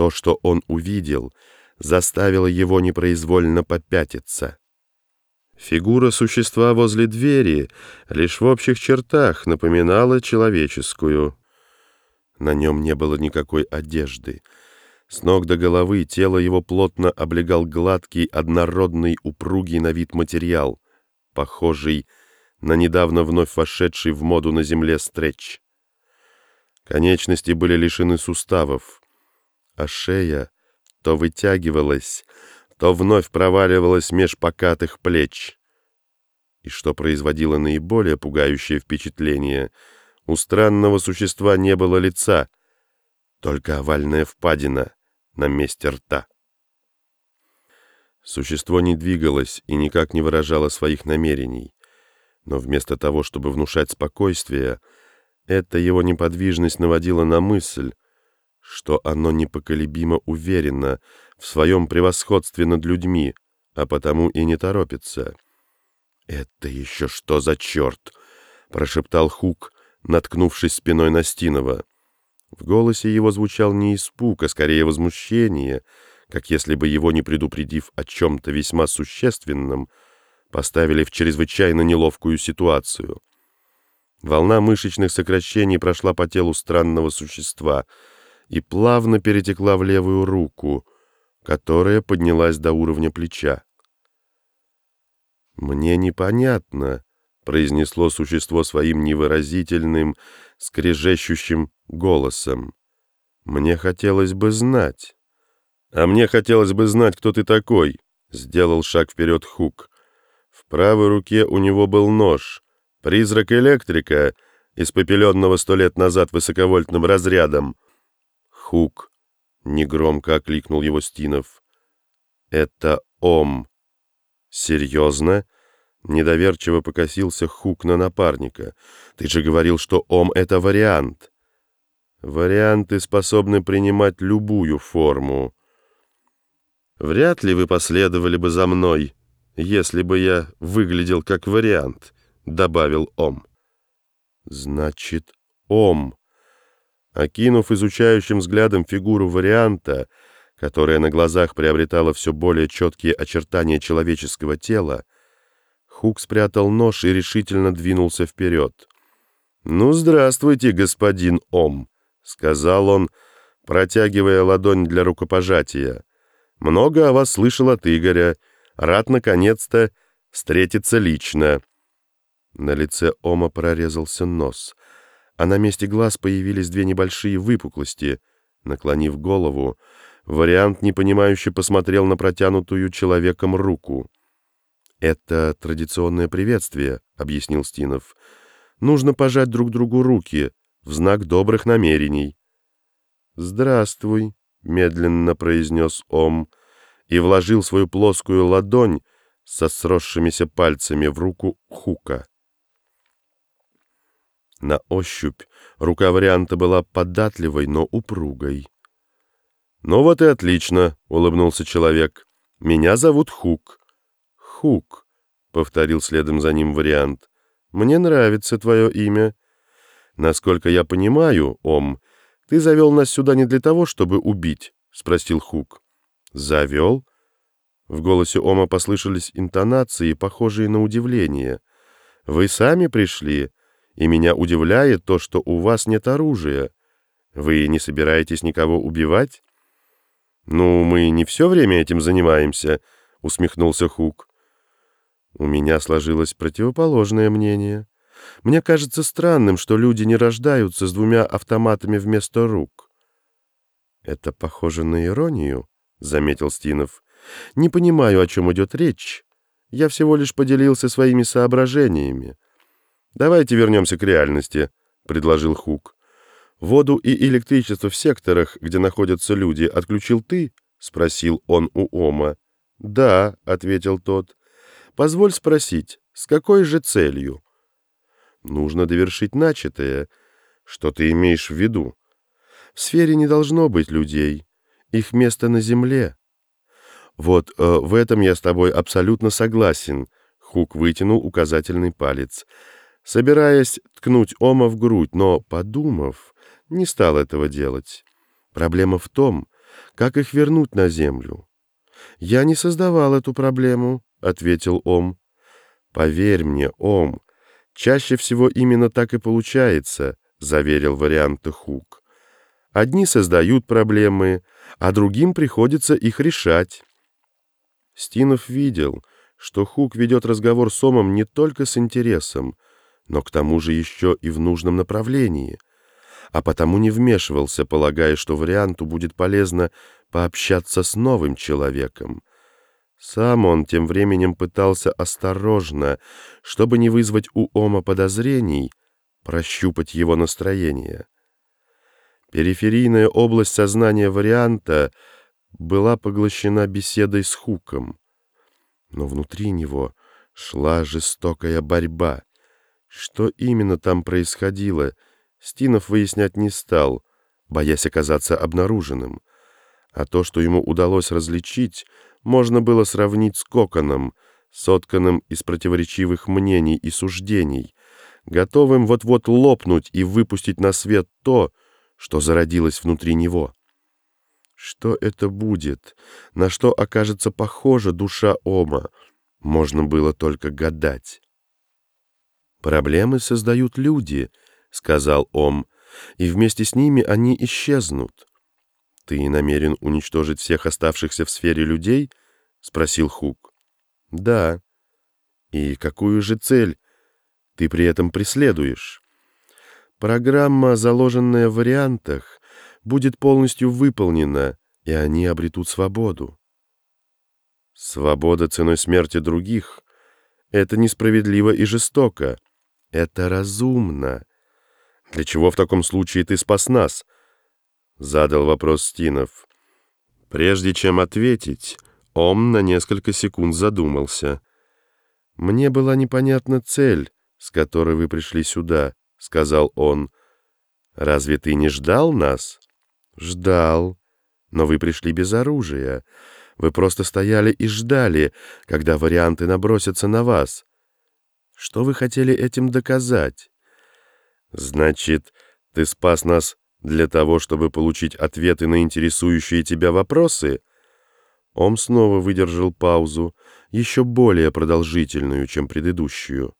То, что он увидел, заставило его непроизвольно попятиться. Фигура существа возле двери лишь в общих чертах напоминала человеческую. На нем не было никакой одежды. С ног до головы тело его плотно облегал гладкий, однородный, упругий на вид материал, похожий на недавно вновь вошедший в моду на земле стретч. Конечности были лишены суставов, а шея то вытягивалась, то вновь проваливалась меж покатых плеч. И что производило наиболее пугающее впечатление, у странного существа не было лица, только овальная впадина на месте рта. Существо не двигалось и никак не выражало своих намерений, но вместо того, чтобы внушать спокойствие, эта его неподвижность наводила на мысль, что оно непоколебимо уверено в своем превосходстве над людьми, а потому и не торопится. «Это еще что за черт?» — прошептал Хук, наткнувшись спиной на Стинова. В голосе его звучал не испуг, а скорее возмущение, как если бы его, не предупредив о чем-то весьма существенном, поставили в чрезвычайно неловкую ситуацию. Волна мышечных сокращений прошла по телу странного существа — и плавно перетекла в левую руку, которая поднялась до уровня плеча. «Мне непонятно», — произнесло существо своим невыразительным, скрежещущим голосом. «Мне хотелось бы знать». «А мне хотелось бы знать, кто ты такой», — сделал шаг вперед Хук. В правой руке у него был нож, призрак электрика, испопеленного сто лет назад высоковольтным разрядом — Хук, негромко окликнул его Стинов. Это Ом. Серьезно? Недоверчиво покосился Хук на напарника. Ты же говорил, что Ом — это вариант. Варианты способны принимать любую форму. Вряд ли вы последовали бы за мной, если бы я выглядел как вариант, добавил Ом. Значит, Ом Окинув изучающим взглядом фигуру варианта, которая на глазах приобретала все более четкие очертания человеческого тела, Хук спрятал нож и решительно двинулся вперед. «Ну, здравствуйте, господин Ом», — сказал он, протягивая ладонь для рукопожатия. «Много о вас слышал от Игоря. Рад, наконец-то, встретиться лично». На лице Ома прорезался нос — а на месте глаз появились две небольшие выпуклости. Наклонив голову, вариант непонимающе посмотрел на протянутую человеком руку. «Это традиционное приветствие», — объяснил Стинов. «Нужно пожать друг другу руки в знак добрых намерений». «Здравствуй», — медленно произнес Ом и вложил свою плоскую ладонь со сросшимися пальцами в руку Хука. На ощупь рука варианта была податливой, но упругой. «Ну вот и отлично», — улыбнулся человек. «Меня зовут Хук». «Хук», — повторил следом за ним вариант. «Мне нравится твое имя. Насколько я понимаю, Ом, ты завел нас сюда не для того, чтобы убить?» — спросил Хук. «Завел?» В голосе Ома послышались интонации, похожие на удивление. «Вы сами пришли?» И меня удивляет то, что у вас нет оружия. Вы не собираетесь никого убивать?» «Ну, мы не все время этим занимаемся», — усмехнулся Хук. «У меня сложилось противоположное мнение. Мне кажется странным, что люди не рождаются с двумя автоматами вместо рук». «Это похоже на иронию», — заметил Стинов. «Не понимаю, о чем идет речь. Я всего лишь поделился своими соображениями. «Давайте вернемся к реальности», — предложил Хук. «Воду и электричество в секторах, где находятся люди, отключил ты?» — спросил он у Ома. «Да», — ответил тот. «Позволь спросить, с какой же целью?» «Нужно довершить начатое. Что ты имеешь в виду?» «В сфере не должно быть людей. Их место на земле». «Вот э, в этом я с тобой абсолютно согласен», — Хук вытянул указательный палец собираясь ткнуть Ома в грудь, но, подумав, не стал этого делать. Проблема в том, как их вернуть на землю. «Я не создавал эту проблему», — ответил Ом. «Поверь мне, Ом, чаще всего именно так и получается», — заверил варианты Хук. «Одни создают проблемы, а другим приходится их решать». Стинов видел, что Хук ведет разговор с Омом не только с интересом, но к тому же еще и в нужном направлении, а потому не вмешивался, полагая, что варианту будет полезно пообщаться с новым человеком. Сам он тем временем пытался осторожно, чтобы не вызвать у Ома подозрений, прощупать его настроение. Периферийная область сознания варианта была поглощена беседой с Хуком, но внутри него шла жестокая борьба. Что именно там происходило, Стинов выяснять не стал, боясь оказаться обнаруженным а то, что ему удалось различить, можно было сравнить с коконом, сотканным из противоречивых мнений и суждений, готовым вот-вот лопнуть и выпустить на свет то, что зародилось внутри него. Что это будет, на что окажется похожа душа Ома, можно было только гадать. «Проблемы создают люди», — сказал Ом, — «и вместе с ними они исчезнут». «Ты намерен уничтожить всех оставшихся в сфере людей?» — спросил Хук. «Да. И какую же цель ты при этом преследуешь?» «Программа, заложенная в вариантах, будет полностью выполнена, и они обретут свободу». «Свобода ценой смерти других — это несправедливо и жестоко. Это разумно. Для чего в таком случае ты спас нас?» Задал вопрос Стинов. Прежде чем ответить, Ом на несколько секунд задумался. «Мне была непонятна цель, с которой вы пришли сюда», — сказал он. «Разве ты не ждал нас?» «Ждал. Но вы пришли без оружия. Вы просто стояли и ждали, когда варианты набросятся на вас. Что вы хотели этим доказать?» «Значит, ты спас нас для того, чтобы получить ответы на интересующие тебя вопросы? Ом снова выдержал паузу, еще более продолжительную, чем предыдущую.